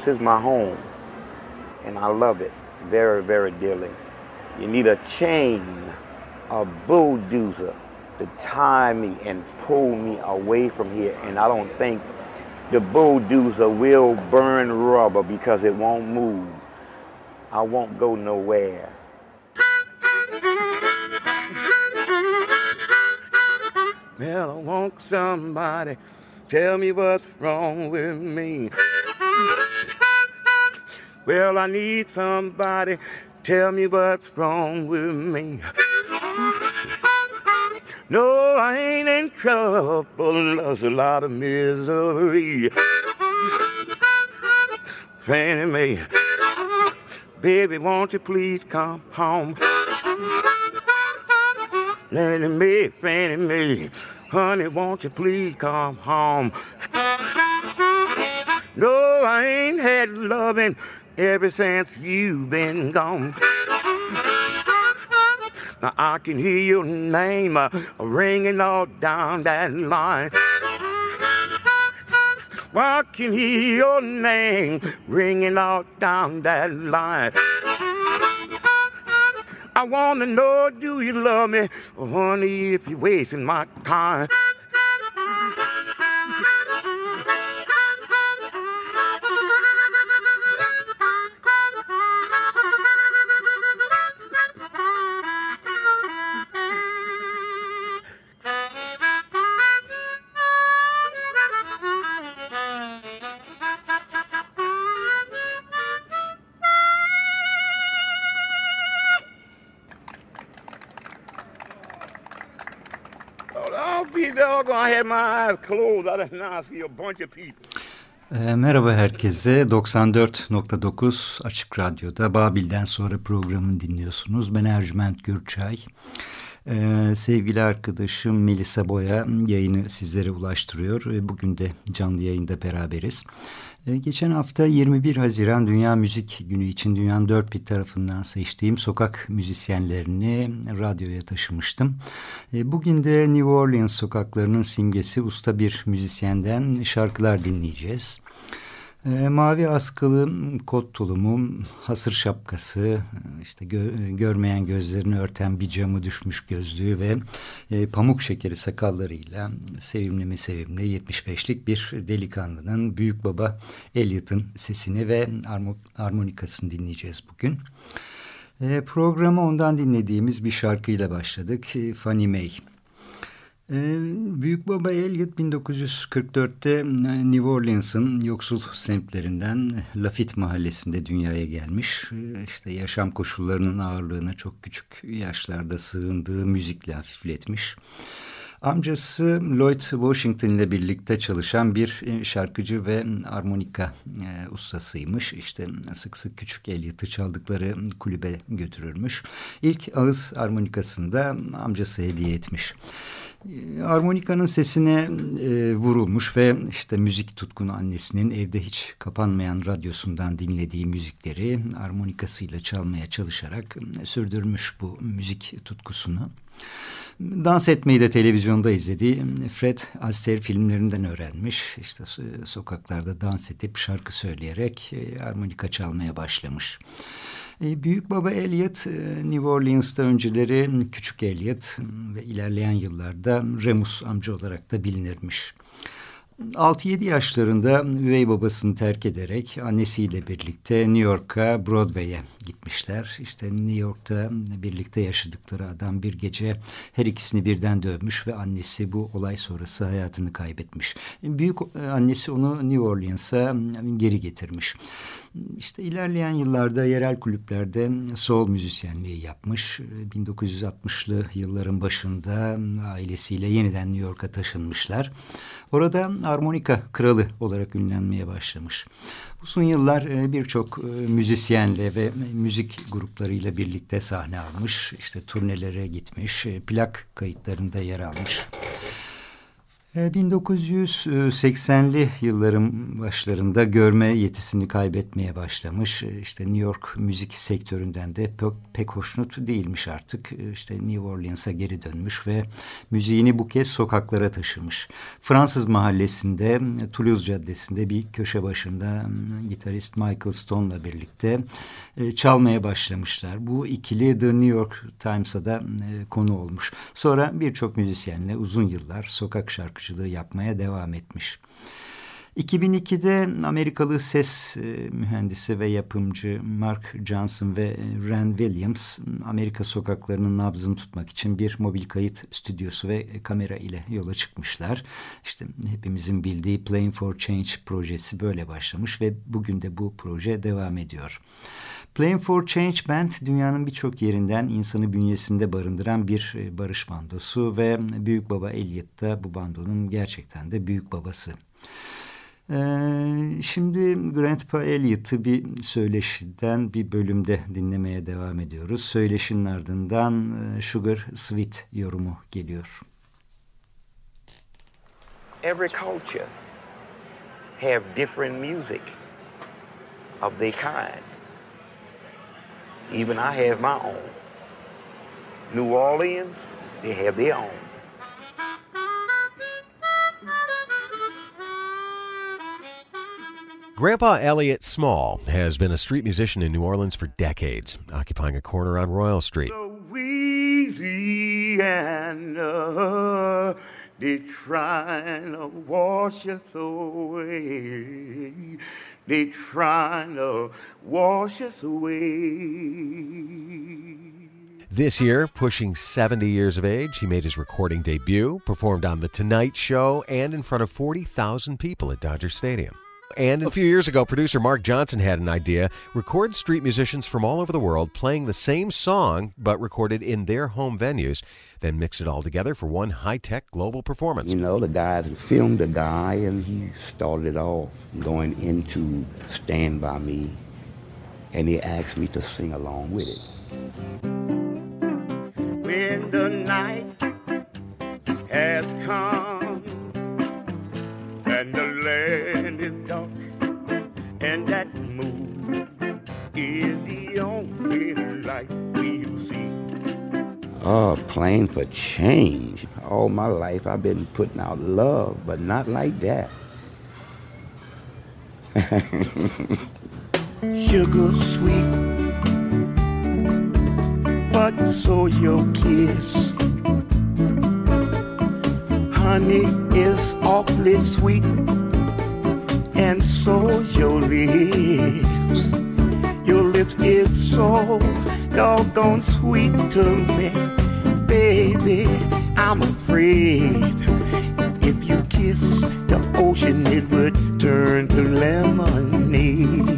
This is my home, and I love it very, very dearly. You need a chain, a bulldozer to tie me and pull me away from here, and I don't think the bulldozer will burn rubber because it won't move. I won't go nowhere. Well, I want somebody tell me what's wrong with me. Well, I need somebody tell me what's wrong with me. No, I ain't in trouble. There's a lot of misery. Fannie Mae, baby, won't you please come home? Fannie Mae, Fannie Mae, honey, won't you please come home? No, I ain't had loving ever since you've been gone. Now I can hear your name uh, ringing all down that line. I can hear your name ringing all down that line. I wanna know, do you love me? Honey, if you're wasting my time. E, merhaba herkese. 94.9 Açık Radyo'da Babil'den sonra programını dinliyorsunuz. Ben Ercüment Gürçay. Ee, sevgili arkadaşım Melisa Boya yayını sizlere ulaştırıyor. Bugün de canlı yayında beraberiz. Ee, geçen hafta 21 Haziran Dünya Müzik Günü için dünyanın dört bir tarafından seçtiğim sokak müzisyenlerini radyoya taşımıştım. Ee, bugün de New Orleans sokaklarının simgesi usta bir müzisyenden şarkılar dinleyeceğiz. E, mavi askılı kot tulumu, hasır şapkası, işte gö görmeyen gözlerini örten bir camı düşmüş gözlüğü ve e, pamuk şekeri sakallarıyla sevimli mi sevimli 75'lik bir delikanlının büyük baba Elliot'ın sesini ve armonikasını dinleyeceğiz bugün. E, programı ondan dinlediğimiz bir şarkıyla başladık. E, Fannie Mae. Ee, Büyük Baba Elliot 1944'te e, New Orleans'ın yoksul semtlerinden Lafitte mahallesinde dünyaya gelmiş. Ee, işte yaşam koşullarının ağırlığına çok küçük yaşlarda sığındığı müzikle hafifletmiş. Amcası Lloyd Washington ile birlikte çalışan bir e, şarkıcı ve armonika e, ustasıymış. İşte sık sık küçük Elliot'ı çaldıkları kulübe götürürmüş. İlk ağız armonikasında amcası hediye etmiş. E, armonikanın sesine e, vurulmuş ve işte müzik tutkunu annesinin evde hiç kapanmayan radyosundan dinlediği müzikleri armonikasıyla çalmaya çalışarak e, sürdürmüş bu müzik tutkusunu. Dans etmeyi de televizyonda izlediği Fred Astaire filmlerinden öğrenmiş. İşte sokaklarda dans edip şarkı söyleyerek e, harmonika çalmaya başlamış. E, büyük baba Elliot e, New Orleans'ta önceleri Küçük Elliot ve ilerleyen yıllarda Remus amca olarak da bilinirmiş. 6-7 yaşlarında üvey babasını terk ederek annesiyle birlikte New York'a Broadway'e gitmişler. İşte New York'ta birlikte yaşadıkları adam bir gece her ikisini birden dövmüş ve annesi bu olay sonrası hayatını kaybetmiş. Büyük e, annesi onu New Orleans'a geri getirmiş. İşte ilerleyen yıllarda yerel kulüplerde soul müzisyenliği yapmış. 1960'lı yılların başında ailesiyle yeniden New York'a taşınmışlar. Orada harmonika kralı olarak ünlenmeye başlamış. Uzun yıllar e, birçok e, müzisyenle ve müzik gruplarıyla birlikte sahne almış. İşte turnelere gitmiş, e, plak kayıtlarında yer almış. 1980'li yılların başlarında görme yetisini kaybetmeye başlamış. İşte New York müzik sektöründen de pek, pek hoşnut değilmiş artık. İşte New Orleans'a geri dönmüş ve müziğini bu kez sokaklara taşımış. Fransız mahallesinde, Toulouse Caddesi'nde bir köşe başında gitarist Michael Stone'la birlikte e, çalmaya başlamışlar. Bu ikili The New York Times'a da e, konu olmuş. Sonra birçok müzisyenle uzun yıllar sokak şarkıcılığı yapmaya devam etmiş. 2002'de Amerikalı ses e, mühendisi ve yapımcı Mark Johnson ve Ren Williams Amerika sokaklarının nabzını tutmak için bir mobil kayıt stüdyosu ve kamera ile yola çıkmışlar. İşte hepimizin bildiği Playing for Change projesi böyle başlamış ve bugün de bu proje devam ediyor. Playing for Change Band dünyanın birçok yerinden insanı bünyesinde barındıran bir e, barış bandosu ve Büyük Baba Elliot da bu bandonun gerçekten de büyük babası. Ee, şimdi Grandpa Elliot'ı bir söyleşiden bir bölümde dinlemeye devam ediyoruz. Söyleşinin ardından e, Sugar Sweet yorumu geliyor. Every culture have different music of their kind. Even I have my own. New Orleans, they have their own. Grandpa Elliot Small has been a street musician in New Orleans for decades, occupying a corner on Royal Street. Louisiana, they trying to wash us away. They trying to wash us away. This year, pushing 70 years of age, he made his recording debut, performed on The Tonight Show, and in front of 40,000 people at Dodger Stadium. And a few years ago, producer Mark Johnson had an idea record street musicians from all over the world playing the same song, but recorded in their home venues, then mix it all together for one high tech global performance. You know, the guys filmed the guy, and he started off going into Stand By Me, and he asked me to sing along with it. When the night has come is the only light we see. Oh, playing for change. All my life I've been putting out love, but not like that. Sugar sweet, but so your kiss. Honey is awfully sweet, and so your lips. Lips is so doggone sweet to me, baby. I'm afraid if you kiss the ocean, it would turn to lemonade.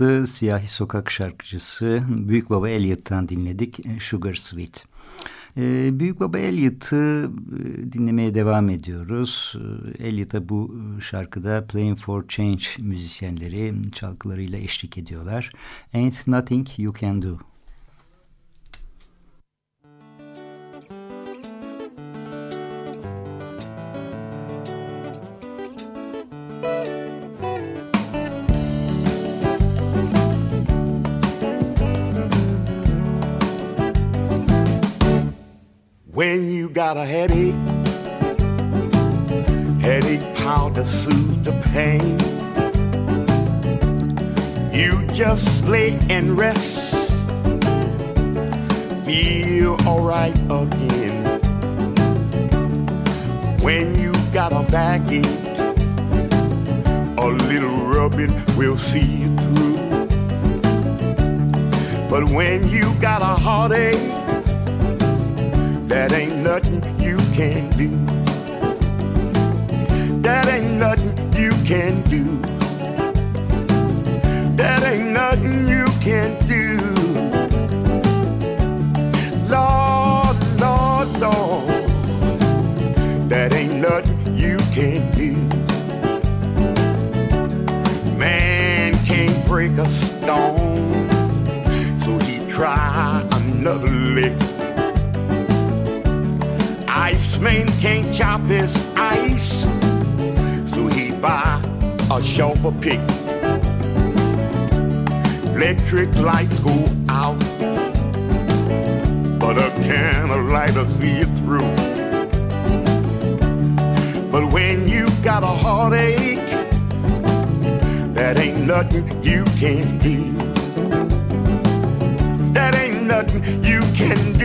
Orleans'lı siyahi sokak şarkıcısı Büyük Baba Elliot'tan dinledik Sugar Sweet. Ee, Büyük Baba Elliot'ı e, dinlemeye devam ediyoruz. Ee, Elliot'a bu şarkıda Playing for Change müzisyenleri çalgılarıyla eşlik ediyorlar. Ain't Nothing You Can Do. Powder soothe the pain. You just lay and rest. Feel alright again. When you got a backache, a little rubbing will see you through. But when you got a heartache, that ain't nothing you can do. That ain't nothing you can do. That ain't nothing you can do. Lord, Lord, Lord. That ain't nothing you can do. Man can't break a stone, so he try another lick. Iceman can't chop his a pick. Electric lights go out, but a can of lighter see it through. But when you got a heartache, that ain't nothing you can do. That ain't nothing you can do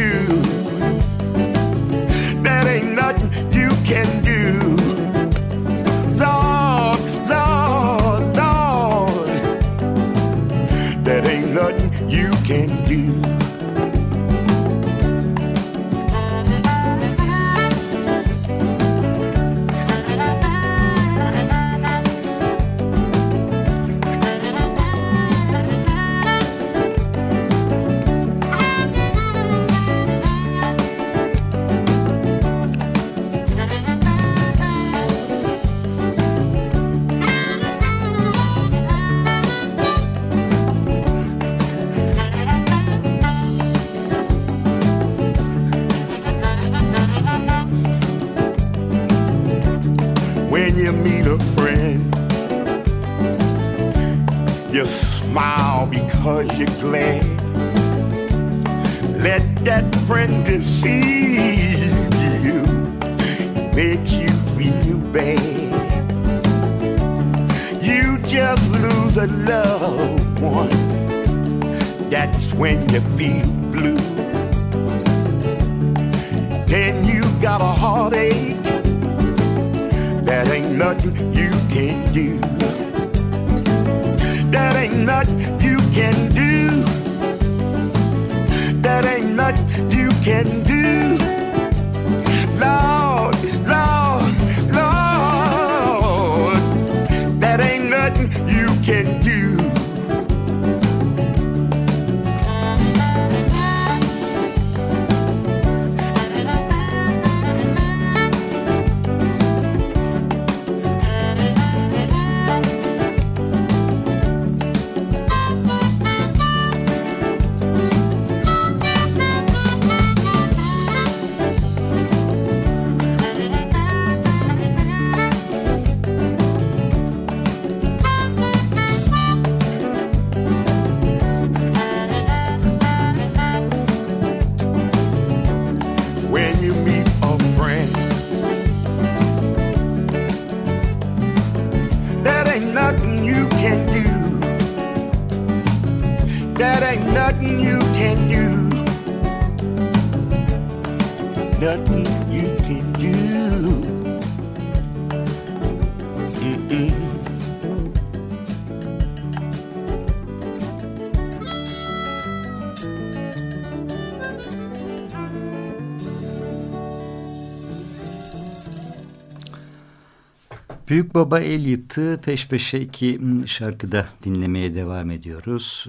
Büyük Baba Elliot'ı peş peşe iki şarkıda dinlemeye devam ediyoruz.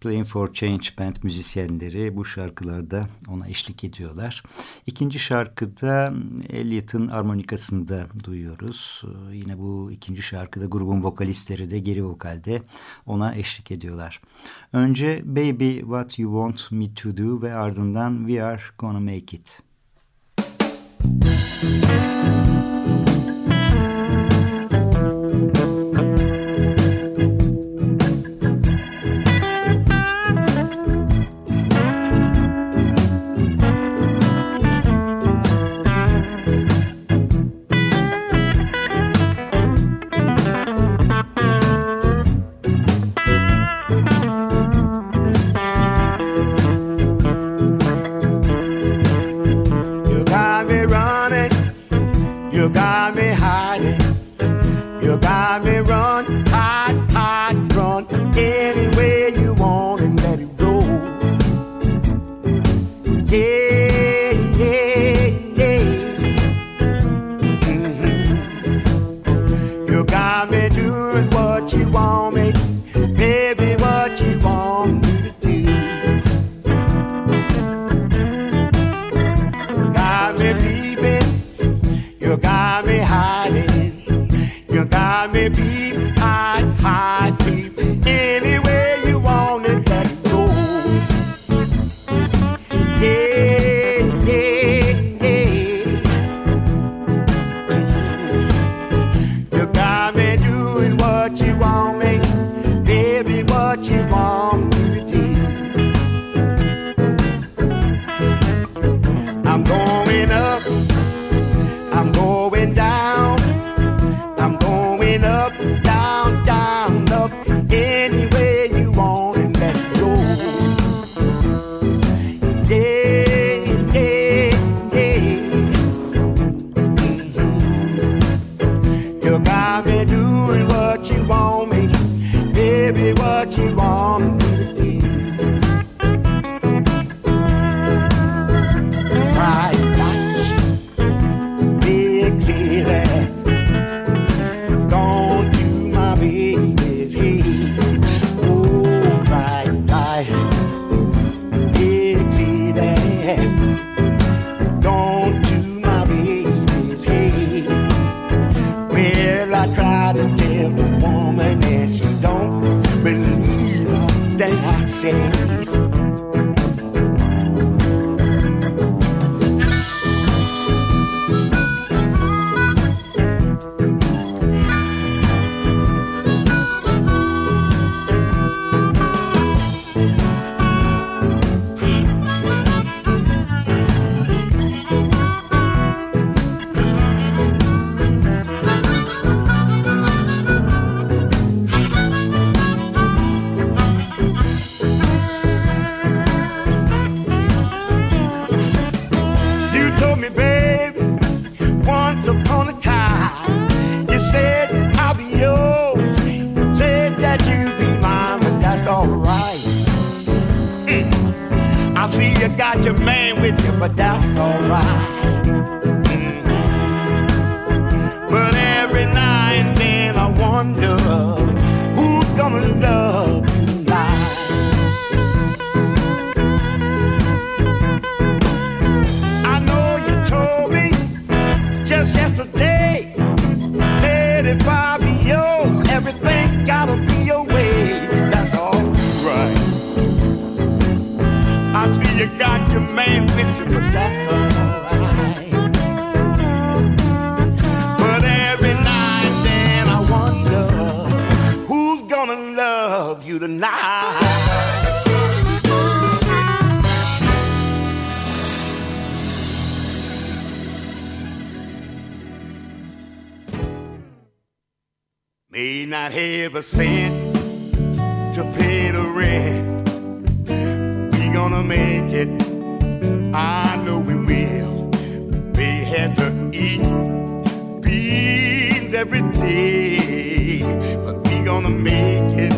Playing for Change Band müzisyenleri bu şarkılarda ona eşlik ediyorlar. İkinci şarkıda Elliot'ın armonikasını da duyuyoruz. Yine bu ikinci şarkıda grubun vokalistleri de geri vokalde ona eşlik ediyorlar. Önce Baby What You Want Me To Do ve ardından We Are Gonna Make It. Müzik not have a cent to pay the rent. We gonna make it. I know we will. They have to eat beans every day, but we gonna make it.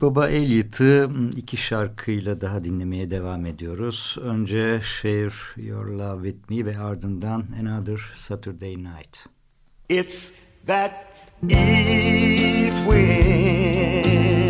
Baba Elliot'ı iki şarkıyla daha dinlemeye devam ediyoruz. Önce Share Your Love With Me ve ardından Another Saturday Night. It's that east wind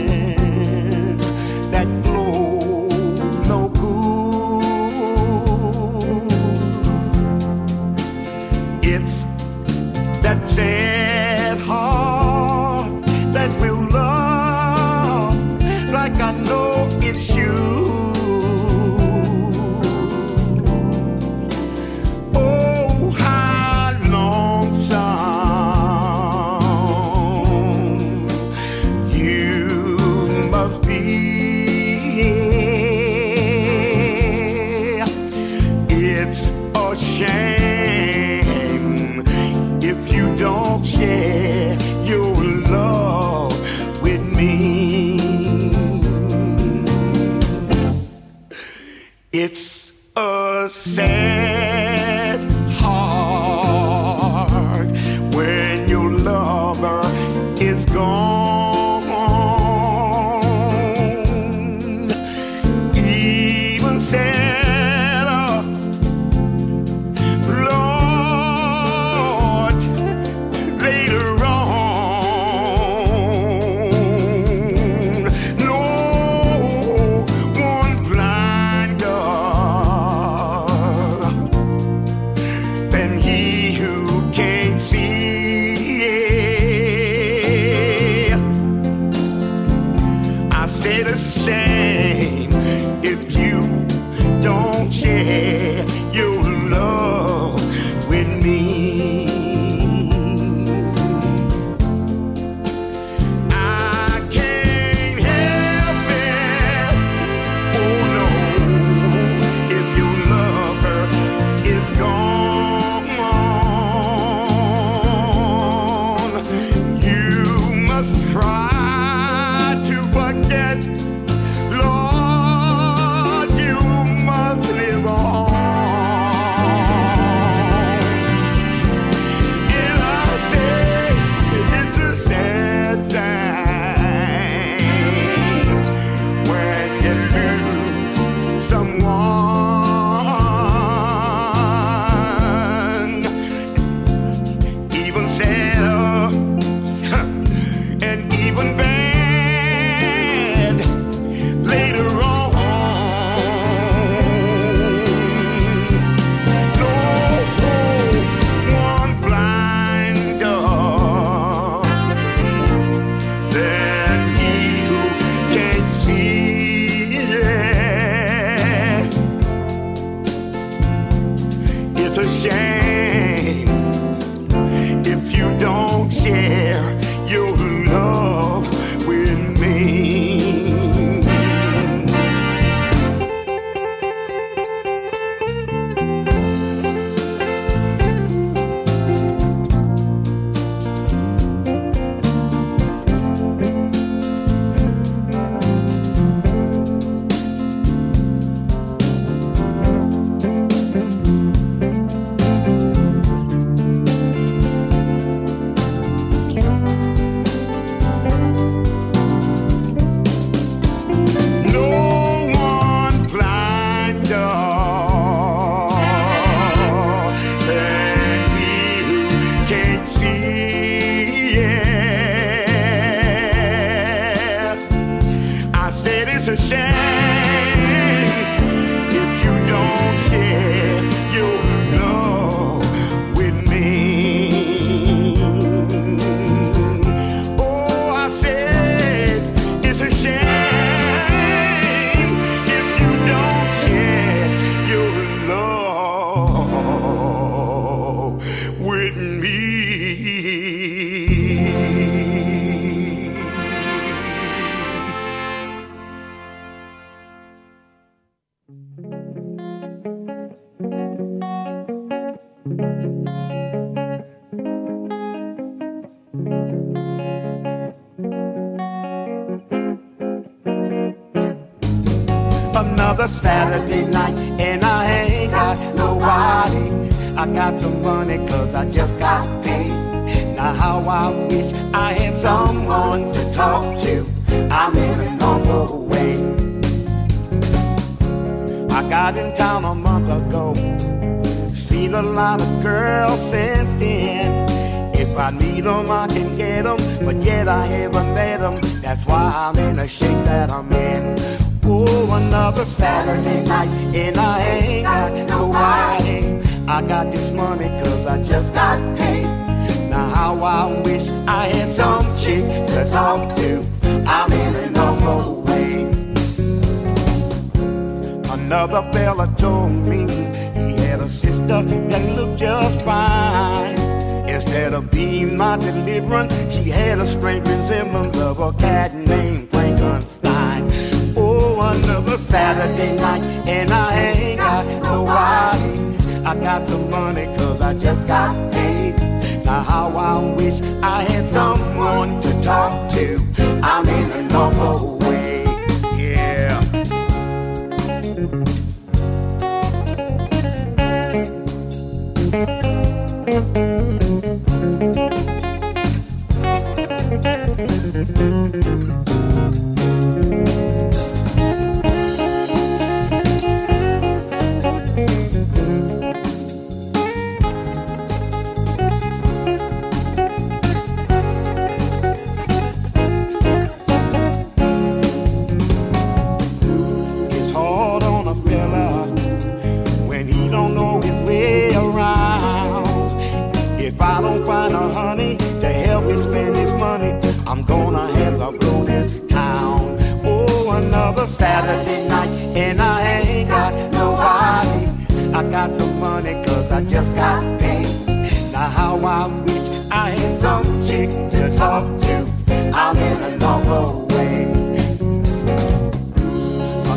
a lot of girls since then. If I need them, I can get them. But yet I haven't met them. That's why I'm in the shape that I'm in. Oh, another Saturday night, and I ain't got nobody. I got this money cause I just got paid. Now how I wish I had some chick to talk to. I'm in an awful way. Another fella told me a sister that looked just fine. Instead of being my deliverance, she had a strange resemblance of a cat named Frankenstein. Oh, another Saturday night, and I ain't got nobody. I got the money cause I just got paid. Now how I wish I had someone to talk to. I'm in an awful got some money cause I just got paid. Now how I wish I had some chick to talk to. I'm in a awful way.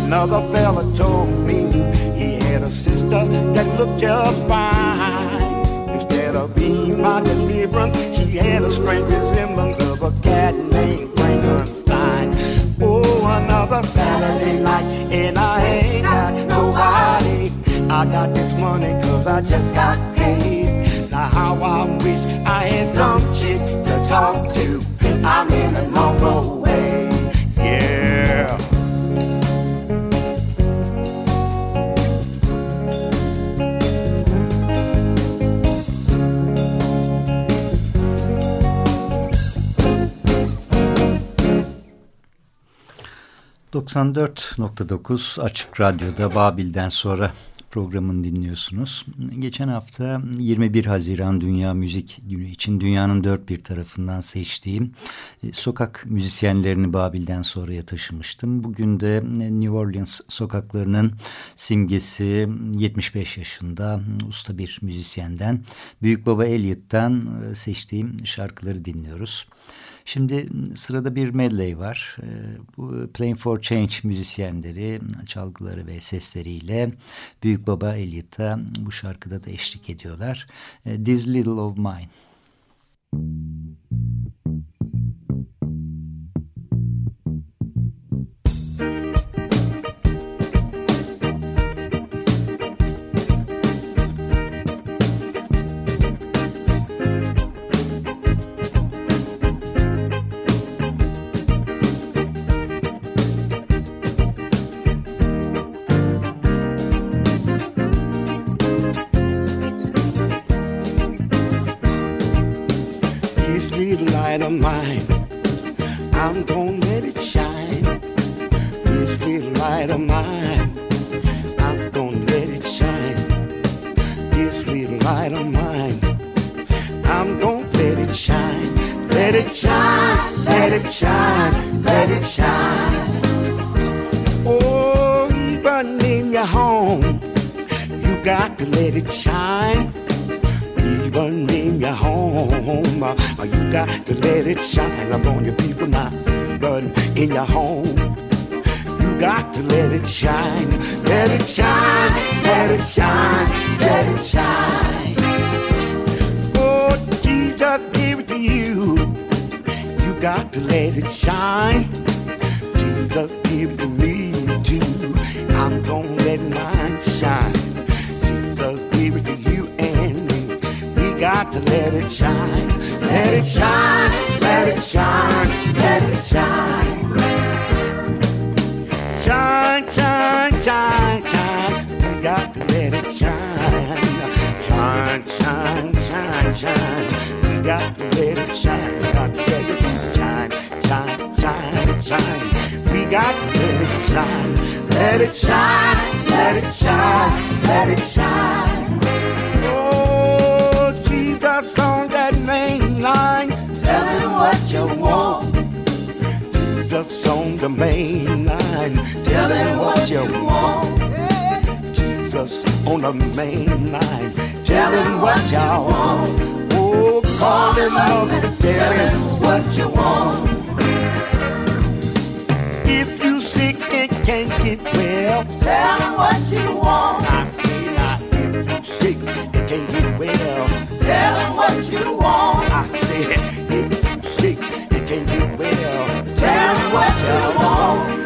Another fella told me he had a sister that looked just fine. Instead of being my deliverance, she had a strange resemblance of a cat named Frankenstein. Oh, another Saturday night, and I ain't got. I got this money cause I just got paid. Now how I wish I had some chick to talk to. I'm in an awful way. Yeah. ...94.9 Açık Radyo'da Babil'den sonra programını dinliyorsunuz. Geçen hafta 21 Haziran Dünya Müzik Günü için dünyanın dört bir tarafından seçtiğim e, sokak müzisyenlerini Babil'den sonraya taşımıştım. Bugün de New Orleans sokaklarının simgesi 75 yaşında usta bir müzisyenden Büyük Baba Elliot'tan e, seçtiğim şarkıları dinliyoruz. Şimdi sırada bir medley var. Ee, bu Playing for Change müzisyenleri çalgıları ve sesleriyle Büyük Baba Elliot'a bu şarkıda da eşlik ediyorlar. Ee, This Little of Mine. This mine, I'm gonna let it shine. This little light of mine, I'm gonna let it shine. This little light of mine, I'm gonna let it shine. Let it shine, let it shine, let it shine. Oh, even in your home, you got to let it shine home. uh, You got to let it shine upon your people now. Even in your home, you got to let it shine. Let it shine, let it shine, let it shine. Oh, Jesus give it to you. You got to let it shine. Jesus give it to me too. I'm gonna let mine shine. To let it shine. Let it shine, let it shine, let it shine. Shine, shine, shine, shine. We got to let it shine. Shine, shine, shine, shine. We got to let it shine. We got to let it shine, shine, shine, shine. We got to let it shine. Let it shine, let it shine, let it shine. The main line. Tell him what you want. Jesus on the main line. Tell him what you want. Oh, call him up tell him what you want. If you sick and can't get well, tell him what you want. I say if you sick and can't get well, tell him what you want. I say, if you sick and can't get well, what you want.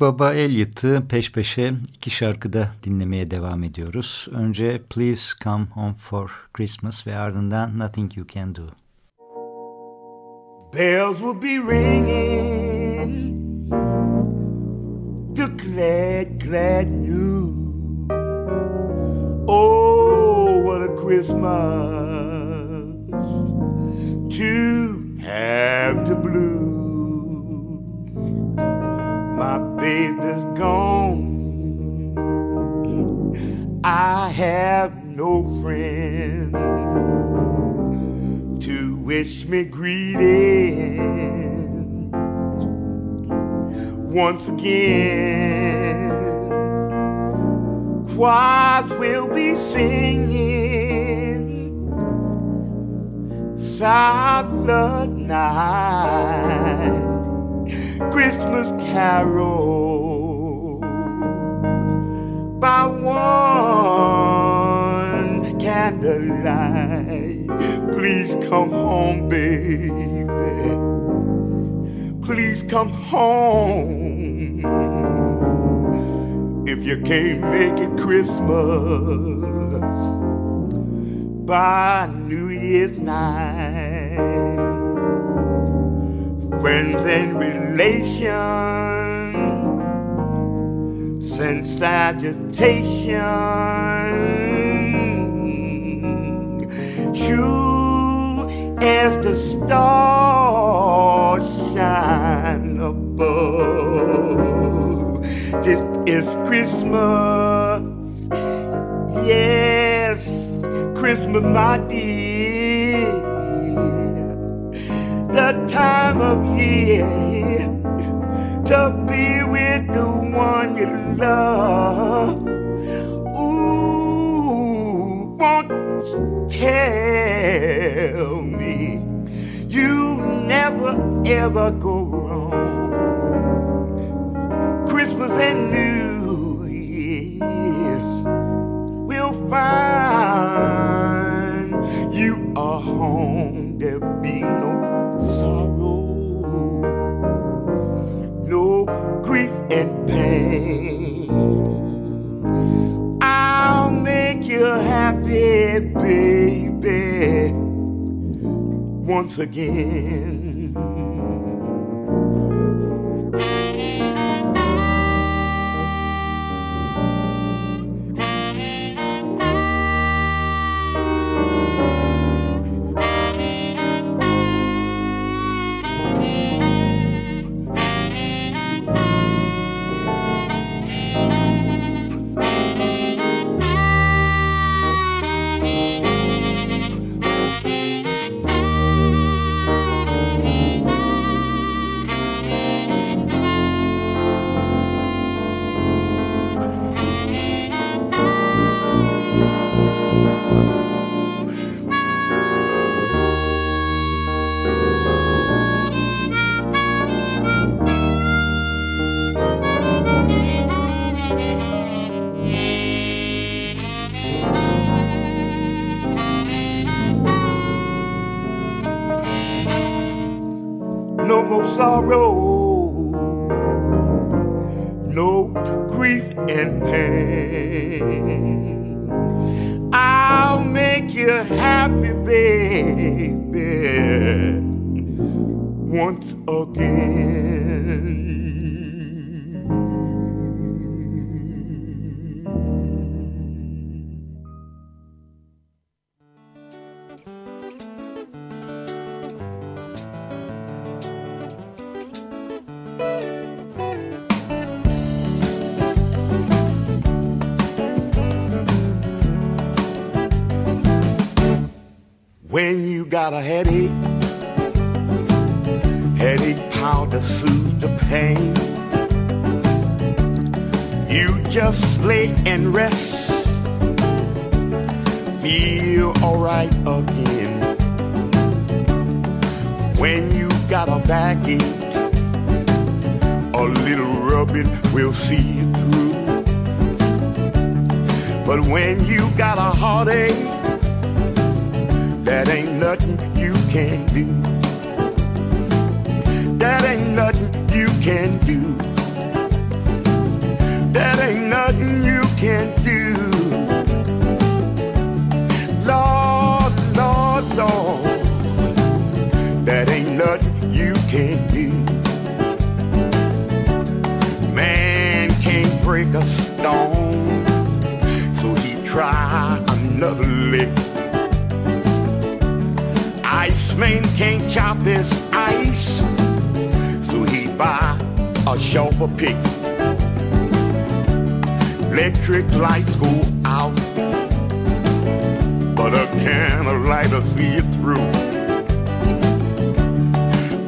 Baba Elliot'ı peş peşe iki şarkıda dinlemeye devam ediyoruz. Önce Please Come Home for Christmas ve ardından Nothing You Can Do. Bells will be ringing the glad, glad news. Oh, what a Christmas to have the blues. My baby's gone. I have no friend to wish me greetings once again. Choirs will be singing Silent Night, Christmas carol by one candlelight. Please come home, baby. Please come home. If you can't make it Christmas by New Year's night, friends and relations send agitation True as the stars shine above. This is Christmas. Yes, Christmas, my dear. The time of year to be with the one you love. Ooh, won't tell me you never ever go wrong? Christmas and New Year's will find you are home. I'll make you happy, baby, once again. Can't chop his ice, so he buy a sharper pick. Electric lights go out, but a can of lighter see it through.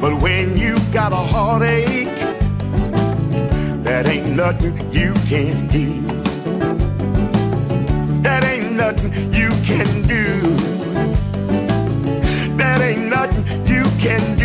But when you got a heartache, that ain't nothing you can do. That ain't nothing you can do can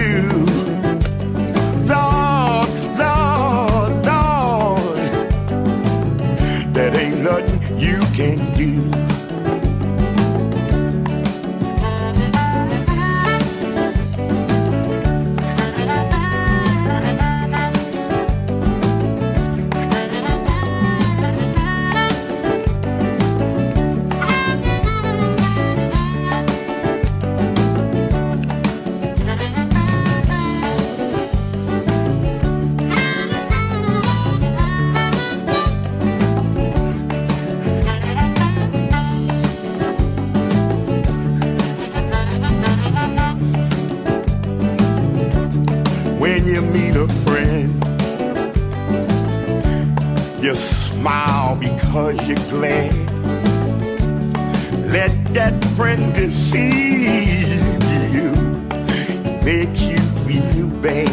you meet a friend. You smile because you're glad. Let that friend deceive you, make you feel bad.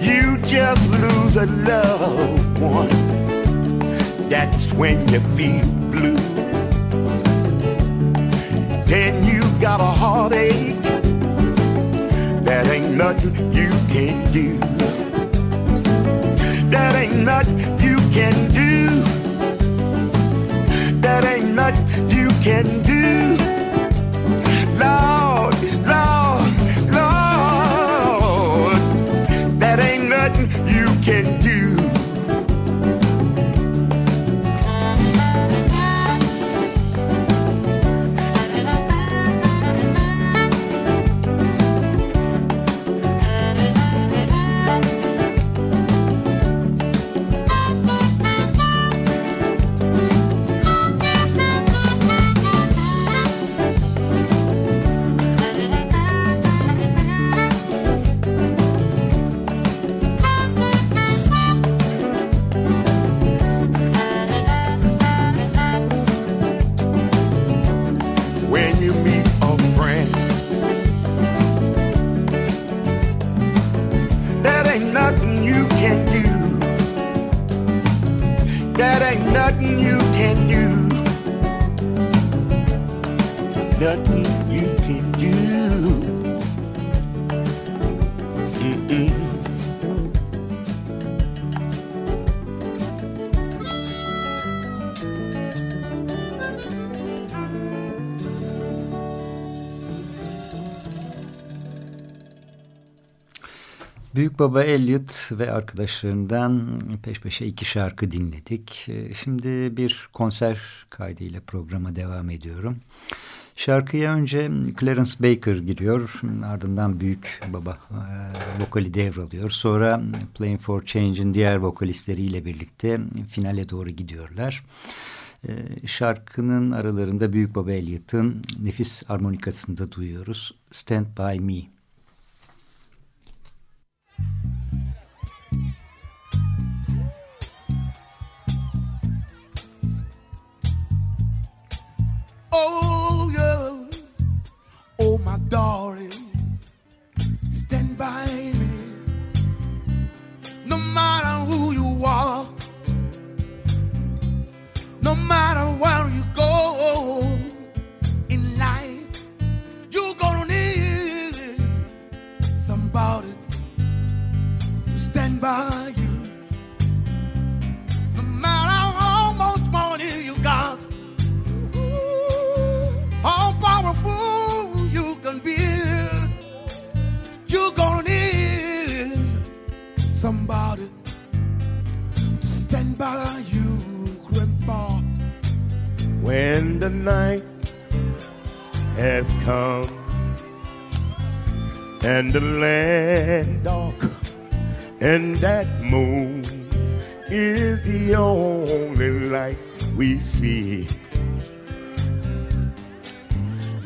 You just lose a loved one. That's when you feel blue. Then you got a heartache that ain't nothing you can do. That ain't nothing you can do. That ain't nothing you can do. Büyük Baba Elliot ve arkadaşlarından peş peşe iki şarkı dinledik. Ee, Şimdi bir konser kaydıyla programa devam ediyorum. Şarkıya önce Clarence Baker giriyor. Ardından Büyük Baba e, vokali devralıyor. Sonra Playing for Change'in diğer vokalistleriyle birlikte finale doğru gidiyorlar. Ee, Şarkının aralarında Büyük Baba Elliot'ın nefis armonikasını da duyuyoruz. Stand By Me. Oh, yeah. Oh, my darling. Stand by me. No matter who you are, no matter where you by you. No matter how much money you got how powerful you can be. You're gonna need somebody to stand by you, Grandpa. When the night has come and the land dark and that moon is the only light we see.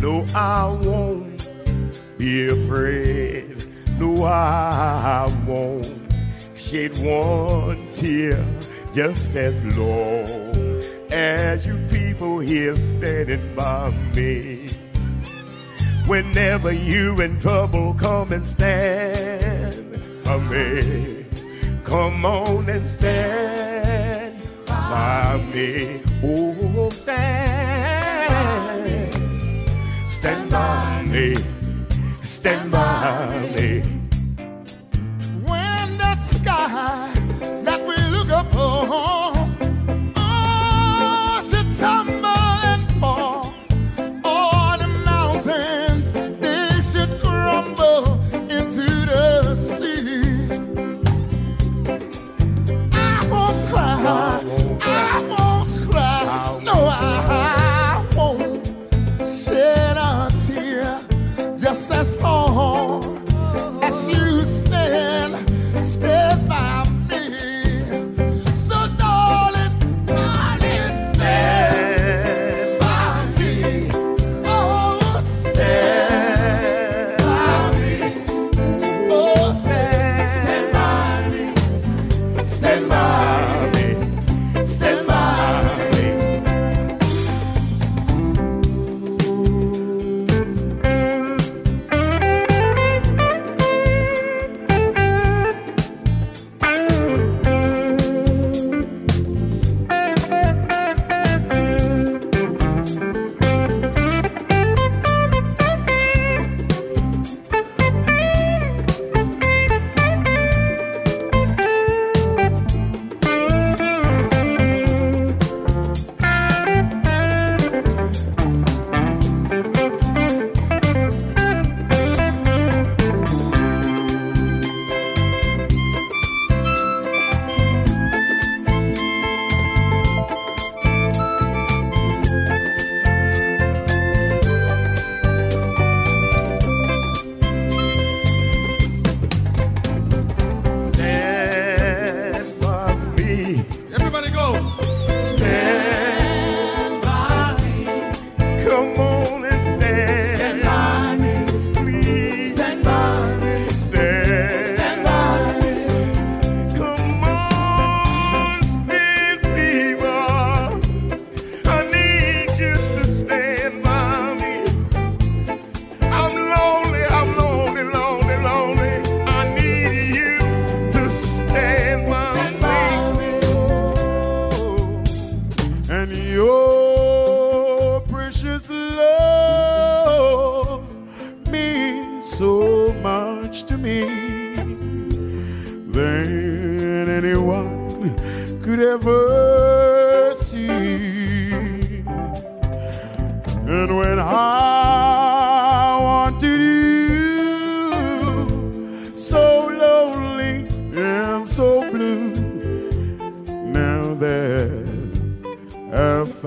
No, I won't be afraid. No, I won't shed one tear just as long as you people here standing by me. Whenever you in trouble, come and stand by me. Come on and stand by me. Oh, stand stand by me, stand by me. When that sky that we look upon,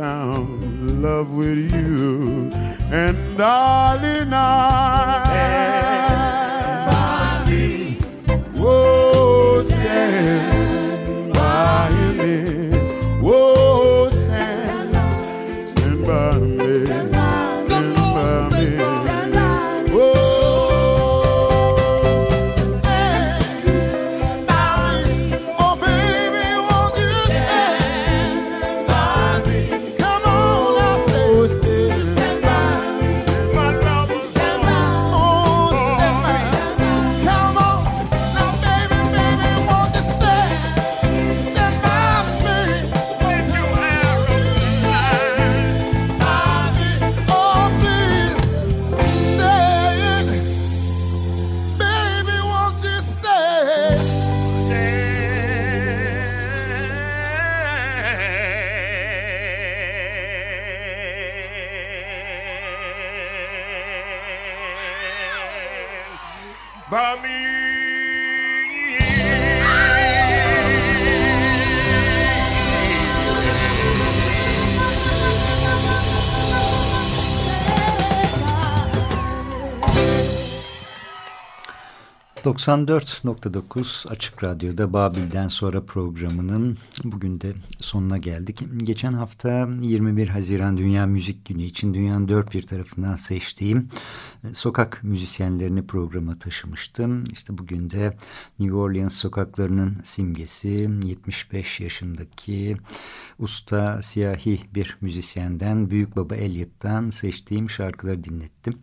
found love with you, and darling, I. 94.9 Açık Radyo'da Babil'den sonra programının bugün de sonuna geldik. Geçen hafta 21 Haziran Dünya Müzik Günü için dünyanın dört bir tarafından seçtiğim e, sokak müzisyenlerini programa taşımıştım. İşte bugün de New Orleans sokaklarının simgesi 75 yaşındaki usta siyahi bir müzisyenden Büyük Baba Elliot'tan seçtiğim şarkıları dinlettim.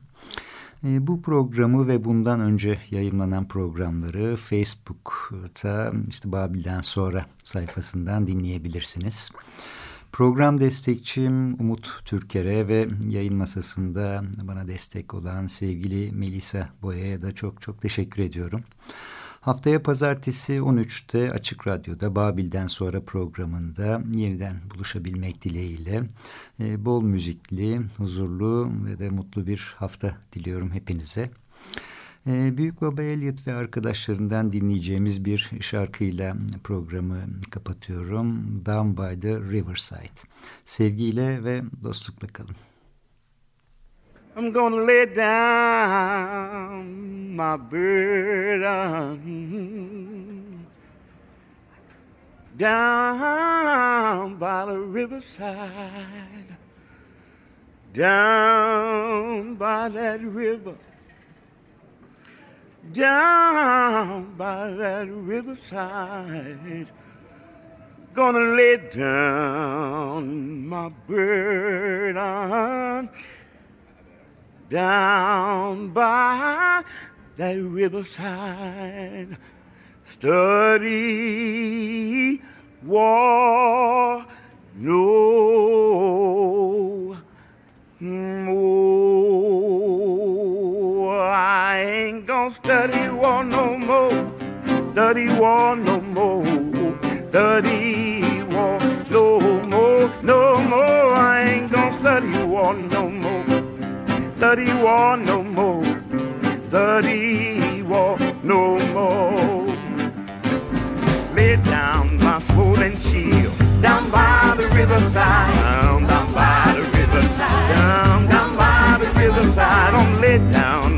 E, bu programı ve bundan önce yayınlanan programları Facebook'ta işte Babil'den sonra sayfasından dinleyebilirsiniz. Program destekçim Umut Türker'e ve yayın masasında bana destek olan sevgili Melisa Boya'ya da çok çok teşekkür ediyorum. Haftaya pazartesi 13'te Açık Radyo'da Babil'den sonra programında yeniden buluşabilmek dileğiyle e, bol müzikli, huzurlu ve de mutlu bir hafta diliyorum hepinize. E, Büyük Baba Elliot ve arkadaşlarından dinleyeceğimiz bir şarkıyla programı kapatıyorum. Down by the Riverside. Sevgiyle ve dostlukla kalın. I'm gonna lay down my burden. Down by the riverside, down by that river, down by that riverside. Gonna lay down my burden down by that riverside. Study war no more. I ain't gonna study war no more. Study war no more. Study study war no more, study war no more. Lay down my sword and shield, down by the riverside, down, down by the riverside, down, down by the riverside. I'm lay down